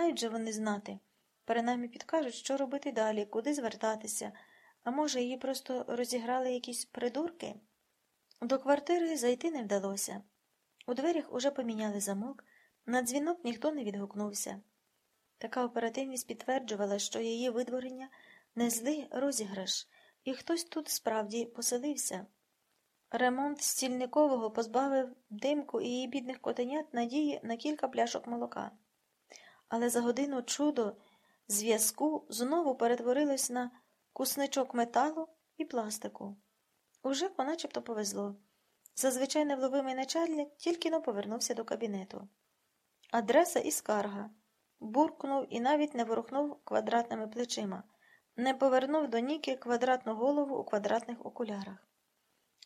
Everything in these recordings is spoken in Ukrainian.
Мають же вони знати. Принаймні підкажуть, що робити далі, куди звертатися, а може, її просто розіграли якісь придурки? До квартири зайти не вдалося. У дверях уже поміняли замок, на дзвінок ніхто не відгукнувся. Така оперативність підтверджувала, що її видворення не злий розіграш, і хтось тут справді поселився. Ремонт стільникового позбавив димку і її бідних котенят надії на кілька пляшок молока. Але за годину чудо зв'язку знову перетворилось на кусничок металу і пластику. Уже начебто повезло. Зазвичай невловимий начальник тільки но повернувся до кабінету. Адреса і скарга. Буркнув і навіть не ворухнув квадратними плечима, не повернув до Ніки квадратну голову у квадратних окулярах.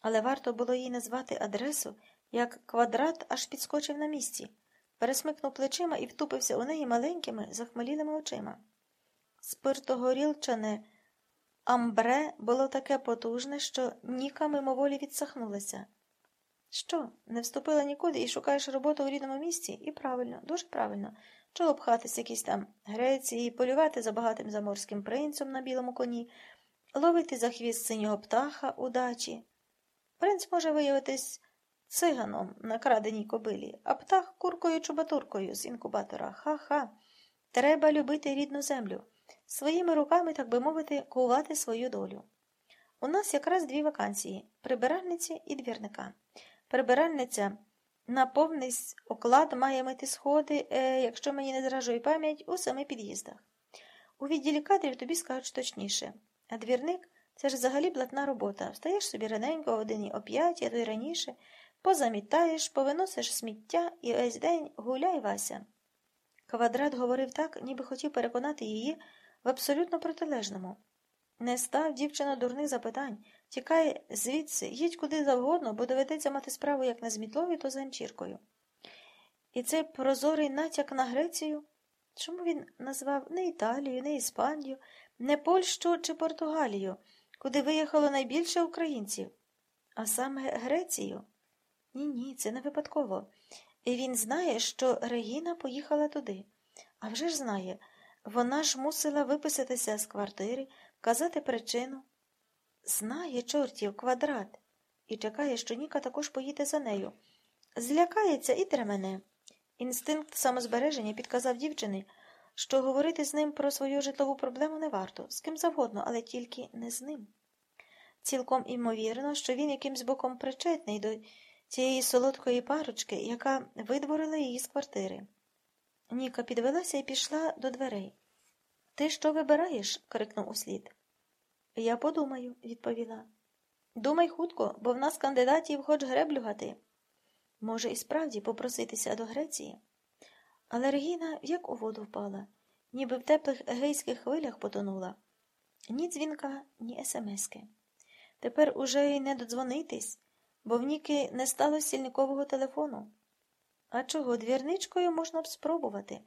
Але варто було їй назвати адресу, як квадрат аж підскочив на місці, пересмикнув плечима і втупився у неї маленькими, захмелілими очима. Спиртогорілчане амбре було таке потужне, що Ніка мимоволі відсахнулася. Що, не вступила нікуди і шукаєш роботу у рідному місці? І правильно, дуже правильно. Чого пхатись якісь там Греції, полювати за багатим заморським принцем на білому коні, ловити за хвіст синього птаха у дачі. Принц може виявитись циганом на краденій кобилі, а птах куркою чубатуркою з інкубатора. Ха-ха. Треба любити рідну землю, своїми руками, так би мовити, кувати свою долю. У нас якраз дві вакансії прибиральниці і двірника. Прибиральниця на повний оклад має мити сходи, е, якщо мені не зражує пам'ять, у семи під'їздах. У відділі кадрів тобі скажуть точніше, а двірник це ж взагалі блатна робота. Встаєш собі раненько о годині о п'ятій, а то й раніше, позамітаєш, повиносиш сміття і весь день гуляй Вася. Квадрат говорив так, ніби хотів переконати її в абсолютно протилежному. Не став дівчина дурних запитань, тікай звідси, їдь куди завгодно, бо доведеться мати справу як не з мітлою, то з ганчіркою. І цей прозорий натяк на Грецію. Чому він назвав не Італію, не Іспанію, не Польщу чи Португалію, куди виїхало найбільше українців, а саме Грецію? Ні, ні, це не випадково. Він знає, що Регіна поїхала туди. А вже ж знає, вона ж мусила виписатися з квартири, вказати причину. Знає, чортів, квадрат, і чекає, що Ніка також поїде за нею. Злякається і тремене. Інстинкт самозбереження підказав дівчині, що говорити з ним про свою житлову проблему не варто, з ким завгодно, але тільки не з ним. Цілком імовірно, що він якимсь боком причетний до цієї солодкої парочки, яка видворила її з квартири. Ніка підвелася і пішла до дверей. Ти що вибираєш? крикнув услід. Я подумаю, відповіла. Думай хутко, бо в нас кандидатів хоч греблю гати. Може, і справді попроситися до Греції. Але Регіна як у воду впала, ніби в теплих егейських хвилях потонула. Ні дзвінка, ні смски. Тепер уже й не додзвонитись, бо в Ніки не стало сільникового телефону. А чого двірничкою можна б спробувати?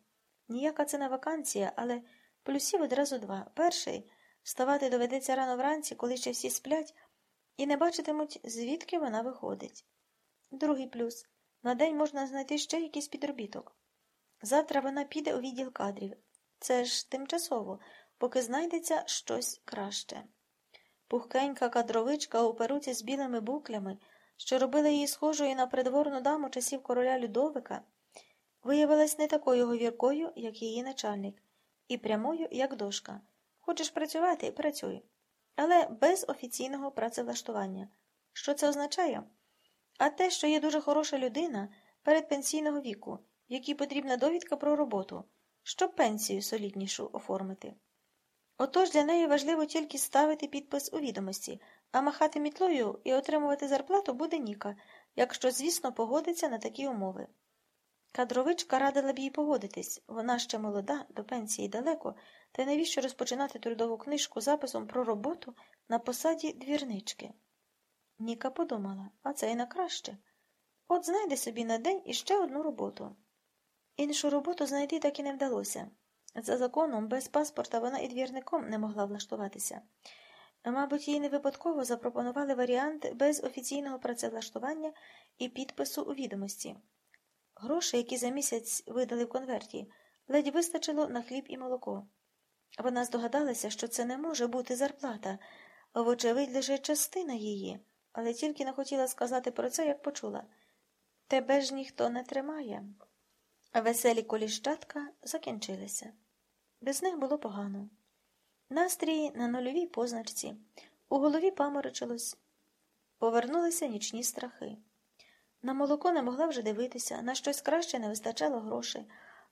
Ніяка це не вакансія, але плюсів одразу два. Перший вставати доведеться рано вранці, коли ще всі сплять, і не бачитимуть, звідки вона виходить. Другий плюс на день можна знайти ще якийсь підробіток. Завтра вона піде у відділ кадрів. Це ж тимчасово, поки знайдеться щось краще. Пухкенька кадровичка у перуці з білими буклями, що робила її схожою на придворну даму часів короля Людовика, виявилась не такою говіркою, як її начальник, і прямою, як дошка. Хочеш працювати працюй. Але без офіційного працевлаштування. Що це означає? А те, що є дуже хороша людина передпенсійного віку, якій потрібна довідка про роботу, щоб пенсію соліднішу оформити. Отож для неї важливо тільки ставити підпис у відомості, а махати мітлою і отримувати зарплату буде Ніка, якщо, звісно, погодиться на такі умови. Кадровичка радила б їй погодитись, вона ще молода, до пенсії далеко, та й навіщо розпочинати трудову книжку записом про роботу на посаді двірнички. Ніка подумала, а це й на краще. От знайде собі на день іще одну роботу. Іншу роботу знайти так і не вдалося. За законом, без паспорта вона і двірником не могла влаштуватися. Мабуть, їй не випадково запропонували варіант без офіційного працевлаштування і підпису у відомості. Гроші, які за місяць видали в конверті, ледь вистачило на хліб і молоко. Вона здогадалася, що це не може бути зарплата, вочевидь, лише частина її, але тільки не хотіла сказати про це, як почула. Тебе ж ніхто не тримає. Веселі коліщатка закінчилися. Без них було погано. Настрій на нульовій позначці, у голові паморочилось. Повернулися нічні страхи. На молоко не могла вже дивитися, на щось краще не вистачало грошей.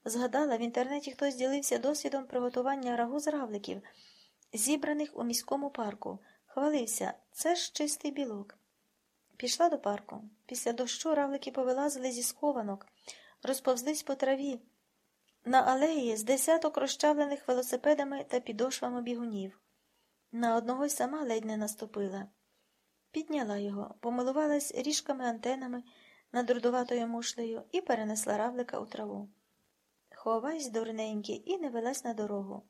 Згадала, в інтернеті хтось ділився досвідом приготування рагу з равликів, зібраних у міському парку. Хвалився, це ж чистий білок. Пішла до парку. Після дощу равлики повилазили зі схованок, розповзлись по траві. На алеї з десяток розчавлених велосипедами та підошвами бігунів. На одного й сама ледь не наступила. Підняла його, помилувалась ріжками антенами над рудуватою мушлею і перенесла равлика у траву. Ховайсь, дурненький, і не велась на дорогу.